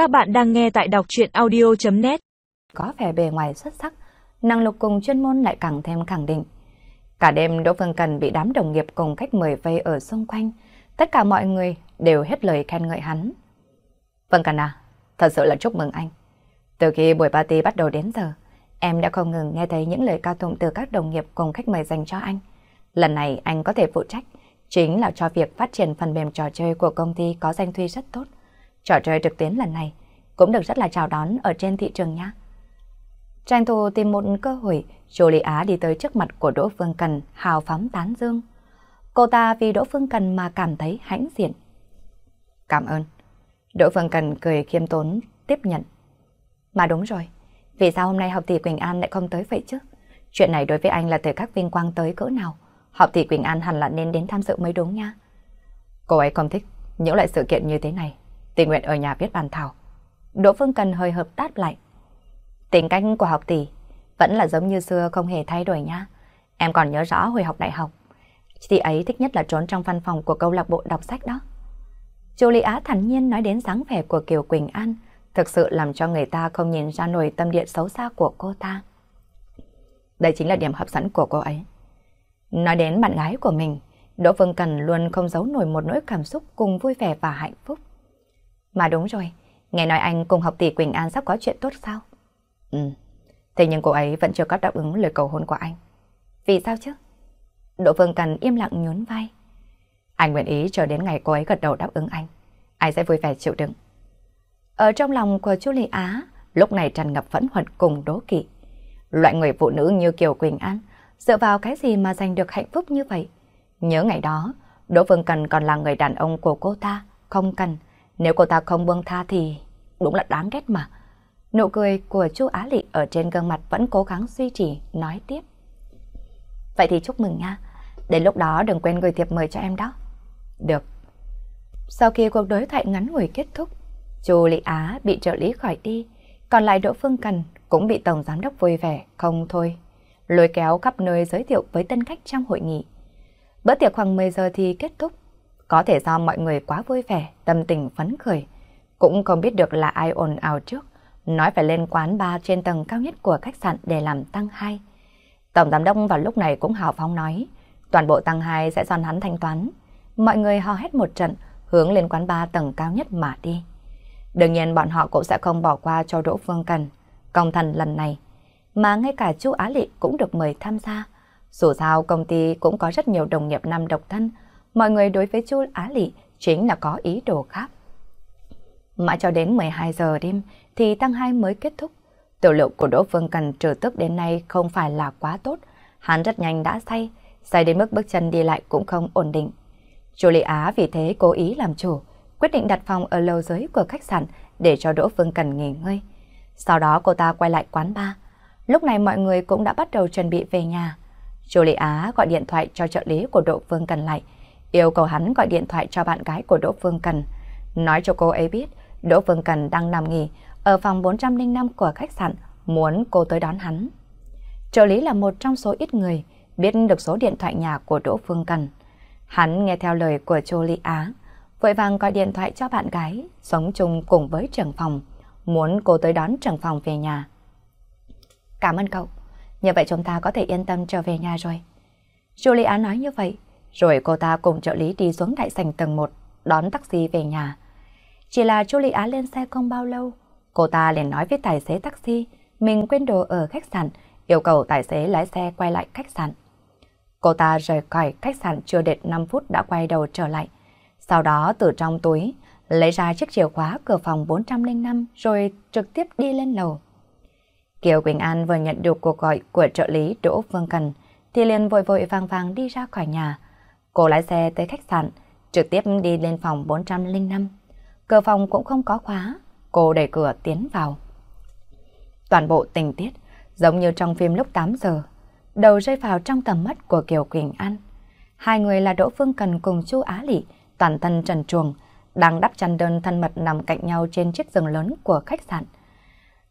Các bạn đang nghe tại đọc chuyện audio.net Có vẻ bề ngoài xuất sắc, năng lực cùng chuyên môn lại càng thêm khẳng định. Cả đêm Đỗ Phương Cần bị đám đồng nghiệp cùng khách mời vây ở xung quanh. Tất cả mọi người đều hết lời khen ngợi hắn. Phương Cần à, thật sự là chúc mừng anh. Từ khi buổi party bắt đầu đến giờ, em đã không ngừng nghe thấy những lời cao tụng từ các đồng nghiệp cùng khách mời dành cho anh. Lần này anh có thể phụ trách, chính là cho việc phát triển phần mềm trò chơi của công ty có danh thuy rất tốt. Trò chơi trực tuyến lần này cũng được rất là chào đón ở trên thị trường nhé. Tranh thủ tìm một cơ hội, Julie Á đi tới trước mặt của Đỗ Phương Cần hào phóng tán dương. Cô ta vì Đỗ Phương Cần mà cảm thấy hãnh diện. Cảm ơn. Đỗ Phương Cần cười khiêm tốn, tiếp nhận. Mà đúng rồi, vì sao hôm nay học tỷ Quỳnh An lại không tới vậy chứ? Chuyện này đối với anh là từ các vinh quang tới cỡ nào? Học tỷ Quỳnh An hẳn là nên đến tham dự mới đúng nha. Cô ấy không thích những loại sự kiện như thế này. Tình nguyện ở nhà viết bàn thảo. Đỗ Phương Cần hơi hợp đáp lại. Tính cách của học tỷ vẫn là giống như xưa không hề thay đổi nha. Em còn nhớ rõ hồi học đại học. Chị ấy thích nhất là trốn trong văn phòng của câu lạc bộ đọc sách đó. Julie Á thản nhiên nói đến dáng vẻ của Kiều Quỳnh An, thực sự làm cho người ta không nhìn ra nổi tâm địa xấu xa của cô ta. Đây chính là điểm hấp dẫn của cô ấy. Nói đến bạn gái của mình, Đỗ Phương Cần luôn không giấu nổi một nỗi cảm xúc cùng vui vẻ và hạnh phúc. Mà đúng rồi, nghe nói anh cùng học tỷ Quỳnh An sắp có chuyện tốt sao? Ừ, thế nhưng cô ấy vẫn chưa có đáp ứng lời cầu hôn của anh. Vì sao chứ? Đỗ Vương Cần im lặng nhún vai. Anh nguyện ý chờ đến ngày cô ấy gật đầu đáp ứng anh. Anh sẽ vui vẻ chịu đựng. Ở trong lòng của Chu Lệ Á, lúc này tràn ngập phẫn hận cùng đố kỵ. Loại người phụ nữ như Kiều Quỳnh An, dựa vào cái gì mà giành được hạnh phúc như vậy? Nhớ ngày đó, Đỗ Vương Cần còn là người đàn ông của cô ta, không cần. Nếu cô ta không buông tha thì đúng là đáng ghét mà. Nụ cười của chú Á Lị ở trên gương mặt vẫn cố gắng duy trì, nói tiếp. Vậy thì chúc mừng nha. Đến lúc đó đừng quên gửi thiệp mời cho em đó. Được. Sau khi cuộc đối thoại ngắn ngủi kết thúc, chú Lị Á bị trợ lý khỏi đi, còn lại Đỗ Phương Cần cũng bị Tổng Giám đốc vui vẻ, không thôi. Lôi kéo khắp nơi giới thiệu với tân khách trong hội nghị. Bữa tiệc khoảng 10 giờ thì kết thúc. Có thể do mọi người quá vui vẻ, tâm tình phấn khởi. Cũng không biết được là ai ồn ào trước, nói phải lên quán bar trên tầng cao nhất của khách sạn để làm tăng hai. Tổng giám đốc vào lúc này cũng hào phóng nói, toàn bộ tăng hai sẽ do hắn thanh toán. Mọi người hò hét một trận, hướng lên quán bar tầng cao nhất mà đi. Đương nhiên bọn họ cũng sẽ không bỏ qua cho Đỗ Phương Cần, công thần lần này. Mà ngay cả chú Á Lị cũng được mời tham gia. Dù sao công ty cũng có rất nhiều đồng nghiệp nam độc thân, mọi người đối với Chu Á Lị chính là có ý đồ khác. Mãi cho đến 12 giờ đêm thì tăng hai mới kết thúc. Tiểu lượng của Đỗ Phương Cần trừ tức đến nay không phải là quá tốt. Hắn rất nhanh đã say, say đến mức bước chân đi lại cũng không ổn định. Julie Á vì thế cố ý làm chủ, quyết định đặt phòng ở lầu dưới của khách sạn để cho Đỗ Phương Cần nghỉ ngơi. Sau đó cô ta quay lại quán bar. Lúc này mọi người cũng đã bắt đầu chuẩn bị về nhà. Julie Á gọi điện thoại cho trợ lý của Đỗ Phương Cần lại, yêu cầu hắn gọi điện thoại cho bạn gái của Đỗ Phương Cần, nói cho cô ấy biết Đỗ Phương Cần đang nằm nghỉ ở phòng 405 của khách sạn, muốn cô tới đón hắn. Trợ lý là một trong số ít người biết được số điện thoại nhà của Đỗ Phương Cần. Hắn nghe theo lời của Châu Ly Á, vội vàng gọi điện thoại cho bạn gái, sống chung cùng với trưởng phòng, muốn cô tới đón trưởng phòng về nhà. Cảm ơn cậu, như vậy chúng ta có thể yên tâm trở về nhà rồi. Julia nói như vậy, rồi cô ta cùng trợ lý đi xuống đại sảnh tầng 1, đón taxi về nhà. Chỉ là Julia lên xe không bao lâu, cô ta liền nói với tài xế taxi, mình quên đồ ở khách sạn, yêu cầu tài xế lái xe quay lại khách sạn. Cô ta rời khỏi khách sạn chưa đến 5 phút đã quay đầu trở lại. Sau đó từ trong túi, lấy ra chiếc chìa khóa cửa phòng 405 rồi trực tiếp đi lên lầu. Kiều Quỳnh An vừa nhận được cuộc gọi của trợ lý Đỗ Phương Cần thì liền vội vội vàng vàng đi ra khỏi nhà. Cô lái xe tới khách sạn, trực tiếp đi lên phòng 405. Cửa phòng cũng không có khóa, cô đẩy cửa tiến vào. Toàn bộ tình tiết giống như trong phim lúc 8 giờ, đầu rơi vào trong tầm mắt của Kiều Quỳnh An. Hai người là Đỗ Phương Cần cùng Chu Á Lị, toàn thân trần truồng, đang đắp chăn đơn thân mật nằm cạnh nhau trên chiếc giường lớn của khách sạn.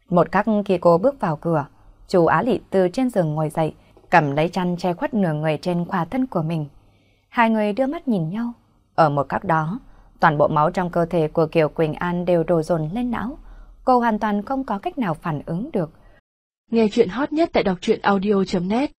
Một khắc khi cô bước vào cửa, Chu Á Lị từ trên giường ngồi dậy, cầm lấy chăn che khuất nửa người trên khỏa thân của mình. Hai người đưa mắt nhìn nhau. Ở một khắc đó, Toàn bộ máu trong cơ thể của Kiều Quỳnh An đều đổ dồn lên não. Cô hoàn toàn không có cách nào phản ứng được. Nghe chuyện hot nhất tại đọc truyện audio.net